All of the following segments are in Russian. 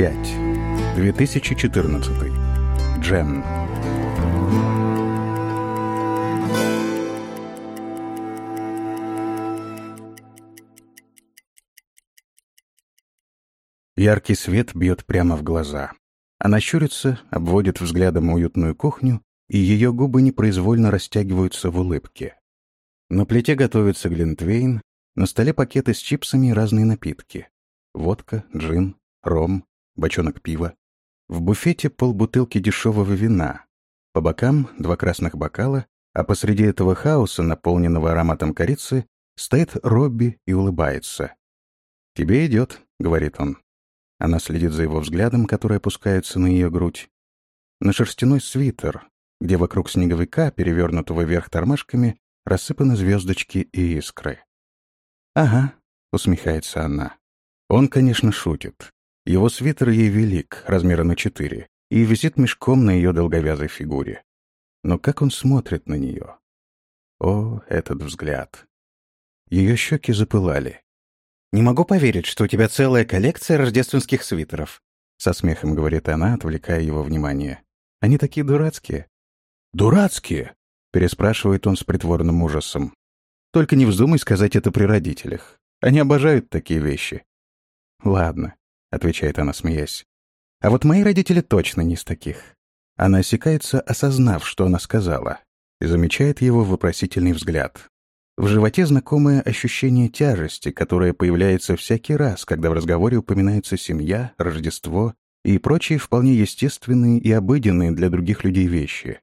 5. 2014. Джен. Яркий свет бьет прямо в глаза. Она щурится, обводит взглядом уютную кухню, и ее губы непроизвольно растягиваются в улыбке. На плите готовится глинтвейн, на столе пакеты с чипсами и разные напитки. Водка, джин, ром, бочонок пива. В буфете полбутылки дешевого вина. По бокам два красных бокала, а посреди этого хаоса, наполненного ароматом корицы, стоит Робби и улыбается. «Тебе идет», — говорит он. Она следит за его взглядом, который опускается на ее грудь. На шерстяной свитер, где вокруг снеговика, перевернутого вверх тормашками, рассыпаны звездочки и искры. «Ага», — усмехается она. Он, конечно, шутит. Его свитер ей велик, размера на четыре, и висит мешком на ее долговязой фигуре. Но как он смотрит на нее? О, этот взгляд. Ее щеки запылали. «Не могу поверить, что у тебя целая коллекция рождественских свитеров», — со смехом говорит она, отвлекая его внимание. «Они такие дурацкие». «Дурацкие?» — переспрашивает он с притворным ужасом. «Только не вздумай сказать это при родителях. Они обожают такие вещи». «Ладно», — отвечает она, смеясь. «А вот мои родители точно не из таких». Она осекается, осознав, что она сказала, и замечает его вопросительный взгляд. В животе знакомое ощущение тяжести, которое появляется всякий раз, когда в разговоре упоминается семья, Рождество и прочие вполне естественные и обыденные для других людей вещи.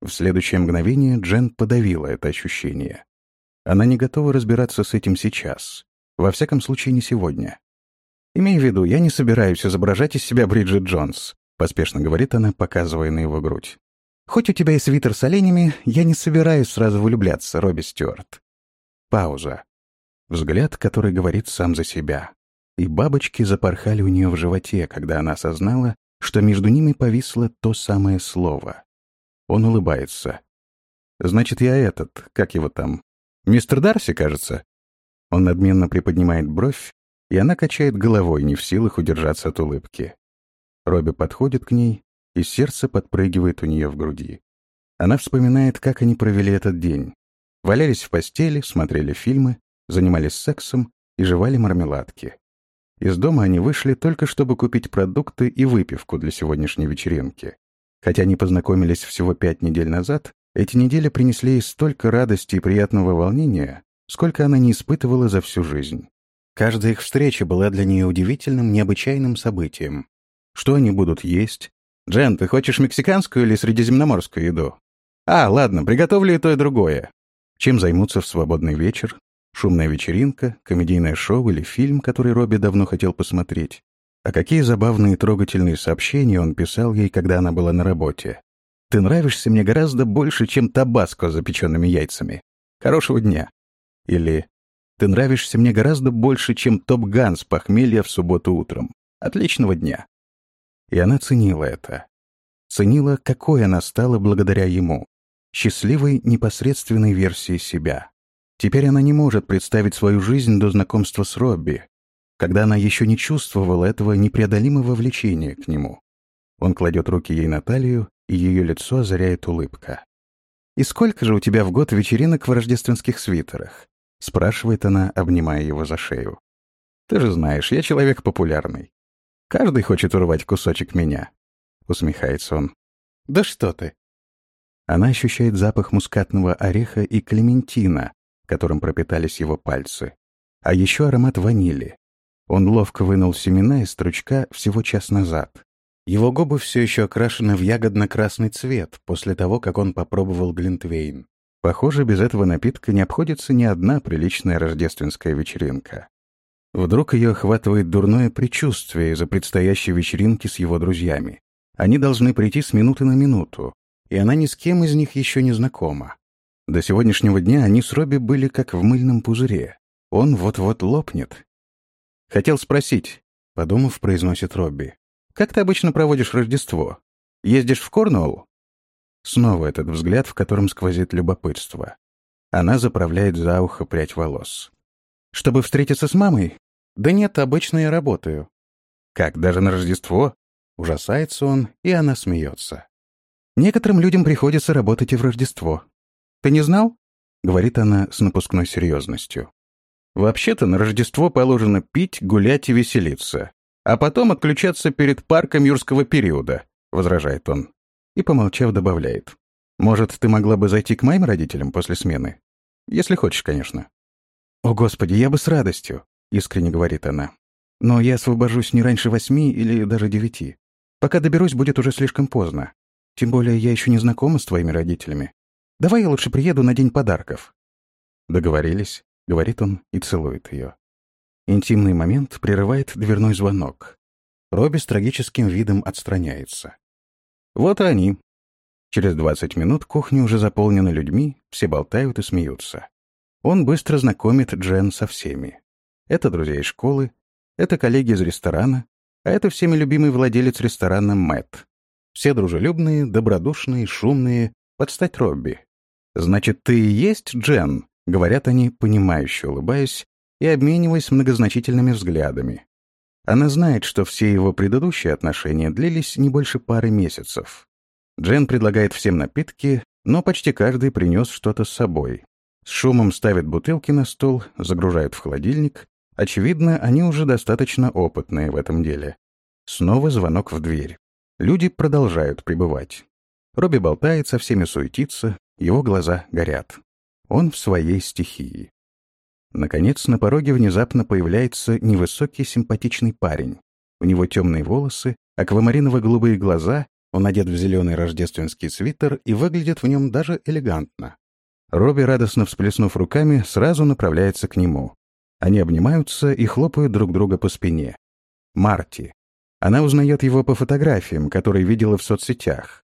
В следующее мгновение Джен подавила это ощущение. Она не готова разбираться с этим сейчас. Во всяком случае, не сегодня. «Имей в виду, я не собираюсь изображать из себя Бриджит Джонс», — поспешно говорит она, показывая на его грудь. «Хоть у тебя и свитер с оленями, я не собираюсь сразу влюбляться, Робби Стюарт. Пауза. Взгляд, который говорит сам за себя. И бабочки запорхали у нее в животе, когда она осознала, что между ними повисло то самое слово. Он улыбается. «Значит, я этот, как его там? Мистер Дарси, кажется?» Он надменно приподнимает бровь, и она качает головой, не в силах удержаться от улыбки. Робби подходит к ней, и сердце подпрыгивает у нее в груди. Она вспоминает, как они провели этот день. Валялись в постели, смотрели фильмы, занимались сексом и жевали мармеладки. Из дома они вышли только чтобы купить продукты и выпивку для сегодняшней вечеринки. Хотя они познакомились всего пять недель назад, эти недели принесли ей столько радости и приятного волнения, сколько она не испытывала за всю жизнь. Каждая их встреча была для нее удивительным, необычайным событием. Что они будут есть? «Джен, ты хочешь мексиканскую или средиземноморскую еду?» «А, ладно, приготовлю и то, и другое. Чем займутся в свободный вечер? Шумная вечеринка, комедийное шоу или фильм, который Робби давно хотел посмотреть? А какие забавные и трогательные сообщения он писал ей, когда она была на работе? «Ты нравишься мне гораздо больше, чем табаско с запеченными яйцами. Хорошего дня». Или «Ты нравишься мне гораздо больше, чем топ-ган с похмелья в субботу утром. Отличного дня». И она ценила это. Ценила, какой она стала благодаря ему счастливой непосредственной версии себя. Теперь она не может представить свою жизнь до знакомства с Робби, когда она еще не чувствовала этого непреодолимого влечения к нему. Он кладет руки ей на талию, и ее лицо озаряет улыбка. «И сколько же у тебя в год вечеринок в рождественских свитерах?» — спрашивает она, обнимая его за шею. «Ты же знаешь, я человек популярный. Каждый хочет урвать кусочек меня», — усмехается он. «Да что ты!» Она ощущает запах мускатного ореха и клементина, которым пропитались его пальцы. А еще аромат ванили. Он ловко вынул семена из стручка всего час назад. Его губы все еще окрашены в ягодно-красный цвет после того, как он попробовал глинтвейн. Похоже, без этого напитка не обходится ни одна приличная рождественская вечеринка. Вдруг ее охватывает дурное предчувствие из-за предстоящей вечеринки с его друзьями. Они должны прийти с минуты на минуту, и она ни с кем из них еще не знакома. До сегодняшнего дня они с Робби были как в мыльном пузыре. Он вот-вот лопнет. «Хотел спросить», — подумав, произносит Робби. «Как ты обычно проводишь Рождество? Ездишь в Корнуолл?» Снова этот взгляд, в котором сквозит любопытство. Она заправляет за ухо прядь волос. «Чтобы встретиться с мамой? Да нет, обычно я работаю». Как, даже на Рождество? Ужасается он, и она смеется. Некоторым людям приходится работать и в Рождество. Ты не знал? Говорит она с напускной серьезностью. Вообще-то на Рождество положено пить, гулять и веселиться, а потом отключаться перед парком юрского периода, возражает он. И, помолчав, добавляет. Может, ты могла бы зайти к моим родителям после смены? Если хочешь, конечно. О, Господи, я бы с радостью, искренне говорит она. Но я освобожусь не раньше восьми или даже девяти. Пока доберусь, будет уже слишком поздно. Тем более я еще не знакома с твоими родителями. Давай я лучше приеду на день подарков». Договорились, говорит он и целует ее. Интимный момент прерывает дверной звонок. Робби с трагическим видом отстраняется. Вот и они. Через 20 минут кухня уже заполнена людьми, все болтают и смеются. Он быстро знакомит Джен со всеми. Это друзья из школы, это коллеги из ресторана, а это всеми любимый владелец ресторана Мэтт. Все дружелюбные, добродушные, шумные, под стать Робби. «Значит, ты и есть Джен?» — говорят они, понимающе улыбаясь и обмениваясь многозначительными взглядами. Она знает, что все его предыдущие отношения длились не больше пары месяцев. Джен предлагает всем напитки, но почти каждый принес что-то с собой. С шумом ставит бутылки на стол, загружают в холодильник. Очевидно, они уже достаточно опытные в этом деле. Снова звонок в дверь. Люди продолжают пребывать. Робби болтает, со всеми суетится, его глаза горят. Он в своей стихии. Наконец, на пороге внезапно появляется невысокий симпатичный парень. У него темные волосы, аквамариново-голубые глаза, он одет в зеленый рождественский свитер и выглядит в нем даже элегантно. Робби, радостно всплеснув руками, сразу направляется к нему. Они обнимаются и хлопают друг друга по спине. Марти. Она узнает его по фотографиям, которые видела в соцсетях.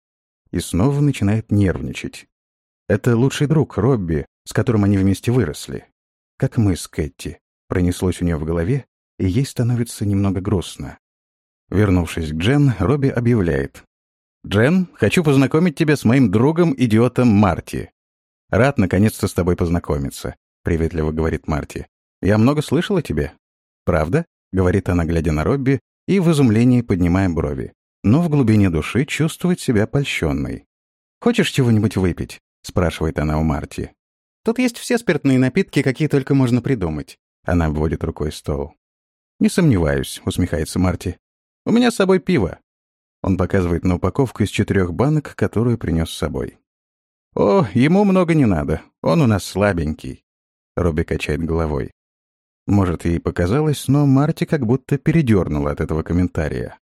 И снова начинает нервничать. Это лучший друг Робби, с которым они вместе выросли. Как мы с Кэти. Пронеслось у нее в голове, и ей становится немного грустно. Вернувшись к Джен, Робби объявляет. «Джен, хочу познакомить тебя с моим другом-идиотом Марти. Рад наконец-то с тобой познакомиться», — приветливо говорит Марти. «Я много слышал о тебе». «Правда?» — говорит она, глядя на Робби и в изумлении поднимая брови. Но в глубине души чувствует себя польщенной. «Хочешь чего-нибудь выпить?» — спрашивает она у Марти. «Тут есть все спиртные напитки, какие только можно придумать». Она обводит рукой стол. «Не сомневаюсь», — усмехается Марти. «У меня с собой пиво». Он показывает на упаковку из четырех банок, которую принес с собой. «О, ему много не надо. Он у нас слабенький». Робби качает головой. Может, ей показалось, но Марти как будто передернула от этого комментария.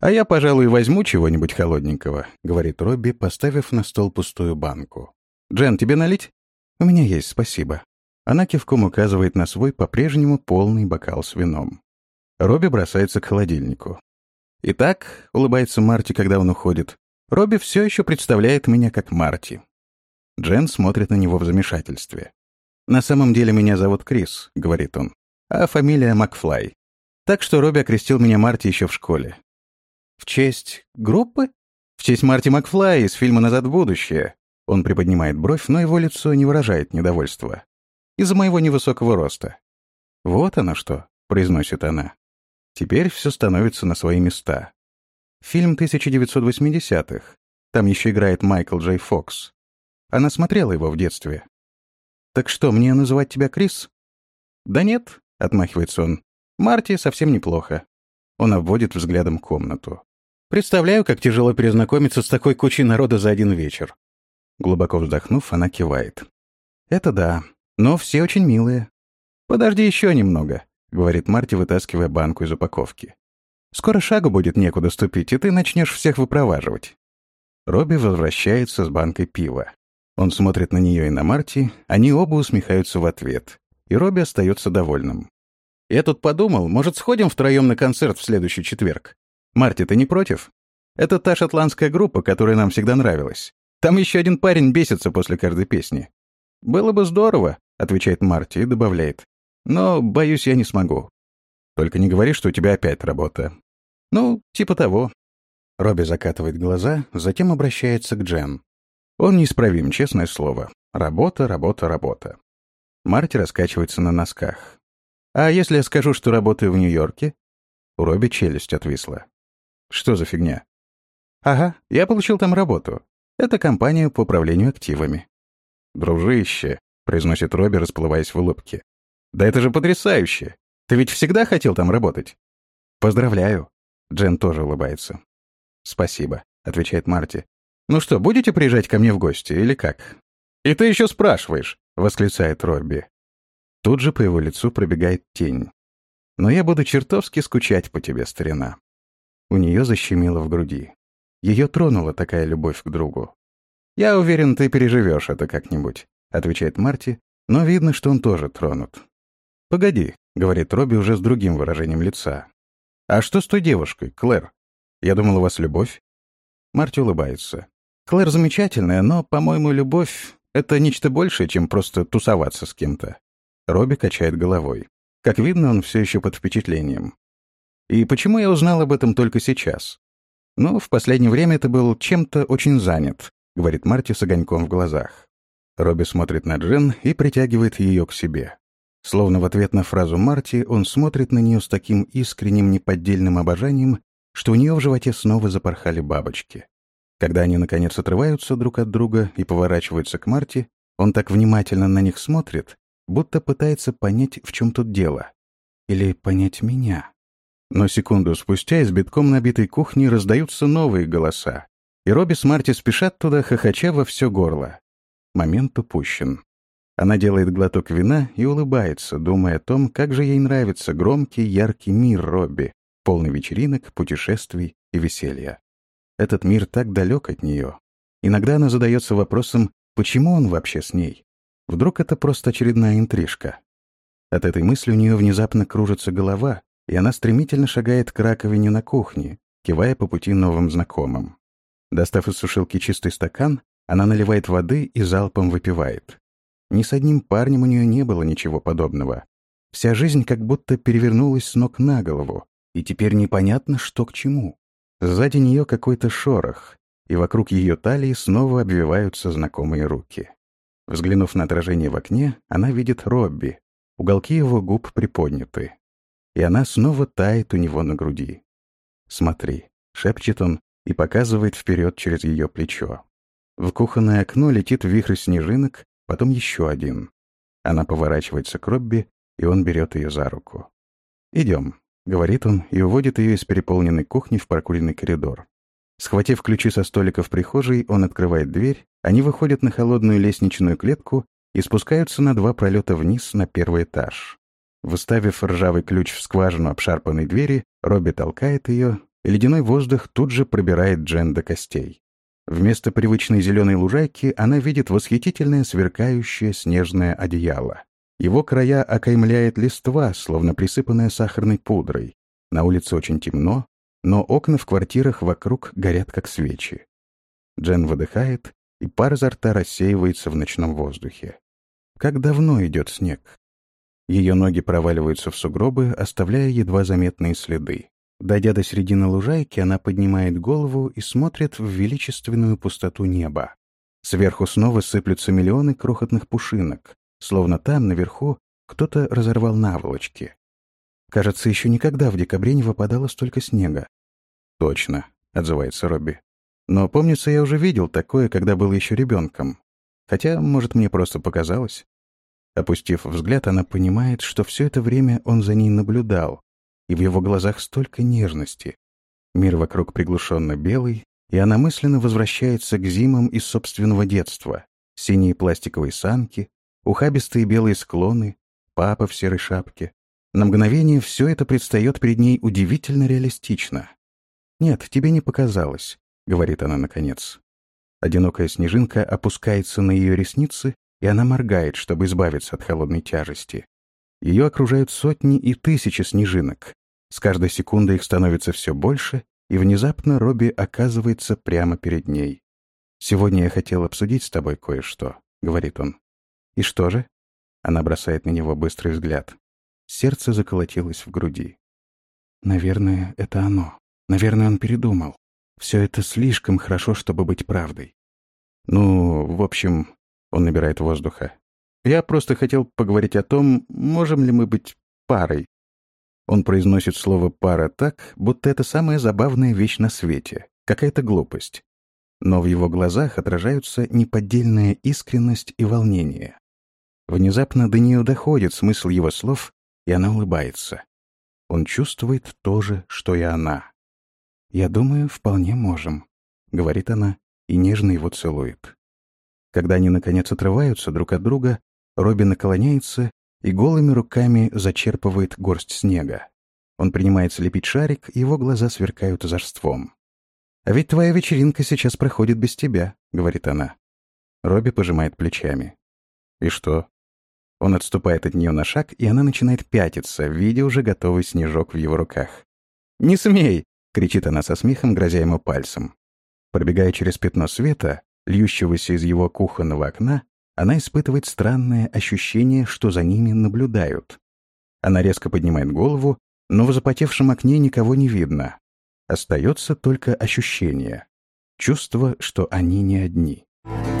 «А я, пожалуй, возьму чего-нибудь холодненького», — говорит Робби, поставив на стол пустую банку. «Джен, тебе налить?» «У меня есть, спасибо». Она кивком указывает на свой по-прежнему полный бокал с вином. Робби бросается к холодильнику. «Итак», — улыбается Марти, когда он уходит, «Робби все еще представляет меня как Марти». Джен смотрит на него в замешательстве. «На самом деле меня зовут Крис», — говорит он, «а фамилия Макфлай. Так что Робби окрестил меня Марти еще в школе. В честь группы? В честь Марти Макфлай из фильма «Назад в будущее». Он приподнимает бровь, но его лицо не выражает недовольства. Из-за моего невысокого роста. «Вот оно что», — произносит она. Теперь все становится на свои места. Фильм 1980-х. Там еще играет Майкл Джей Фокс. Она смотрела его в детстве. «Так что, мне называть тебя Крис?» «Да нет», — отмахивается он. «Марти совсем неплохо». Он обводит взглядом комнату. Представляю, как тяжело перезнакомиться с такой кучей народа за один вечер. Глубоко вздохнув, она кивает. Это да, но все очень милые. Подожди еще немного, говорит Марти, вытаскивая банку из упаковки. Скоро шагу будет некуда ступить, и ты начнешь всех выпроваживать. Робби возвращается с банкой пива. Он смотрит на нее и на Марти, они оба усмехаются в ответ, и Робби остается довольным. «Я тут подумал, может, сходим втроем на концерт в следующий четверг? Марти, ты не против? Это та шотландская группа, которая нам всегда нравилась. Там еще один парень бесится после каждой песни. Было бы здорово, отвечает Марти и добавляет. Но, боюсь, я не смогу. Только не говори, что у тебя опять работа. Ну, типа того. Робби закатывает глаза, затем обращается к Джен. Он неисправим, честное слово. Работа, работа, работа. Марти раскачивается на носках. А если я скажу, что работаю в Нью-Йорке? У Робби челюсть отвисла. «Что за фигня?» «Ага, я получил там работу. Это компания по управлению активами». «Дружище», — произносит Робби, расплываясь в улыбке. «Да это же потрясающе! Ты ведь всегда хотел там работать?» «Поздравляю». Джен тоже улыбается. «Спасибо», — отвечает Марти. «Ну что, будете приезжать ко мне в гости или как?» «И ты еще спрашиваешь», — восклицает Робби. Тут же по его лицу пробегает тень. «Но я буду чертовски скучать по тебе, старина». У нее защемило в груди. Ее тронула такая любовь к другу. «Я уверен, ты переживешь это как-нибудь», — отвечает Марти, но видно, что он тоже тронут. «Погоди», — говорит Робби уже с другим выражением лица. «А что с той девушкой, Клэр? Я думал, у вас любовь?» Марти улыбается. «Клэр замечательная, но, по-моему, любовь — это нечто большее, чем просто тусоваться с кем-то». Робби качает головой. Как видно, он все еще под впечатлением. И почему я узнал об этом только сейчас? Ну, в последнее время ты был чем-то очень занят, говорит Марти с огоньком в глазах. Робби смотрит на Джен и притягивает ее к себе. Словно в ответ на фразу Марти, он смотрит на нее с таким искренним неподдельным обожанием, что у нее в животе снова запорхали бабочки. Когда они, наконец, отрываются друг от друга и поворачиваются к Марти, он так внимательно на них смотрит, будто пытается понять, в чем тут дело. Или понять меня. Но секунду спустя из битком набитой кухни раздаются новые голоса, и Робби с Марти спешат туда, хохоча во все горло. Момент упущен. Она делает глоток вина и улыбается, думая о том, как же ей нравится громкий, яркий мир Робби, полный вечеринок, путешествий и веселья. Этот мир так далек от нее. Иногда она задается вопросом, почему он вообще с ней? Вдруг это просто очередная интрижка? От этой мысли у нее внезапно кружится голова, и она стремительно шагает к раковине на кухне, кивая по пути новым знакомым. Достав из сушилки чистый стакан, она наливает воды и залпом выпивает. Ни с одним парнем у нее не было ничего подобного. Вся жизнь как будто перевернулась с ног на голову, и теперь непонятно, что к чему. Сзади нее какой-то шорох, и вокруг ее талии снова обвиваются знакомые руки. Взглянув на отражение в окне, она видит Робби. Уголки его губ приподняты. И она снова тает у него на груди. «Смотри», — шепчет он и показывает вперед через ее плечо. В кухонное окно летит вихрь снежинок, потом еще один. Она поворачивается к Робби, и он берет ее за руку. «Идем», — говорит он и уводит ее из переполненной кухни в прокуренный коридор. Схватив ключи со столика в прихожей, он открывает дверь, они выходят на холодную лестничную клетку и спускаются на два пролета вниз на первый этаж. Выставив ржавый ключ в скважину обшарпанной двери, Робби толкает ее, и ледяной воздух тут же пробирает Джен до костей. Вместо привычной зеленой лужайки она видит восхитительное сверкающее снежное одеяло. Его края окаймляет листва, словно присыпанная сахарной пудрой. На улице очень темно, но окна в квартирах вокруг горят как свечи. Джен выдыхает, и пар изо рта рассеивается в ночном воздухе. Как давно идет снег? Ее ноги проваливаются в сугробы, оставляя едва заметные следы. Дойдя до середины лужайки, она поднимает голову и смотрит в величественную пустоту неба. Сверху снова сыплются миллионы крохотных пушинок, словно там, наверху, кто-то разорвал наволочки. Кажется, еще никогда в декабре не выпадало столько снега. «Точно», — отзывается Робби. «Но, помнится, я уже видел такое, когда был еще ребенком. Хотя, может, мне просто показалось». Опустив взгляд, она понимает, что все это время он за ней наблюдал, и в его глазах столько нежности. Мир вокруг приглушенно белый, и она мысленно возвращается к зимам из собственного детства. Синие пластиковые санки, ухабистые белые склоны, папа в серой шапке. На мгновение все это предстает перед ней удивительно реалистично. «Нет, тебе не показалось», — говорит она наконец. Одинокая снежинка опускается на ее ресницы, и она моргает, чтобы избавиться от холодной тяжести. Ее окружают сотни и тысячи снежинок, с каждой секундой их становится все больше, и внезапно Робби оказывается прямо перед ней. «Сегодня я хотел обсудить с тобой кое-что», — говорит он. «И что же?» Она бросает на него быстрый взгляд. Сердце заколотилось в груди. «Наверное, это оно. Наверное, он передумал. Все это слишком хорошо, чтобы быть правдой». «Ну, в общем...» — он набирает воздуха. «Я просто хотел поговорить о том, можем ли мы быть парой. Он произносит слово «пара» так, будто это самая забавная вещь на свете, какая-то глупость. Но в его глазах отражаются неподдельная искренность и волнение. Внезапно до нее доходит смысл его слов, и она улыбается. Он чувствует то же, что и она. «Я думаю, вполне можем», — говорит она и нежно его целует. Когда они, наконец, отрываются друг от друга, Робби наклоняется и голыми руками зачерпывает горсть снега. Он принимается лепить шарик, его глаза сверкают озорством. «А ведь твоя вечеринка сейчас проходит без тебя», — говорит она. Робби пожимает плечами. «И что?» Он отступает от нее на шаг, и она начинает пятиться, видя уже готовый снежок в его руках. «Не смей!» — кричит она со смехом, грозя ему пальцем. Пробегая через пятно света, льющегося из его кухонного окна, она испытывает странное ощущение, что за ними наблюдают. Она резко поднимает голову, но в запотевшем окне никого не видно. Остается только ощущение. Чувство, что они не одни. Thank you.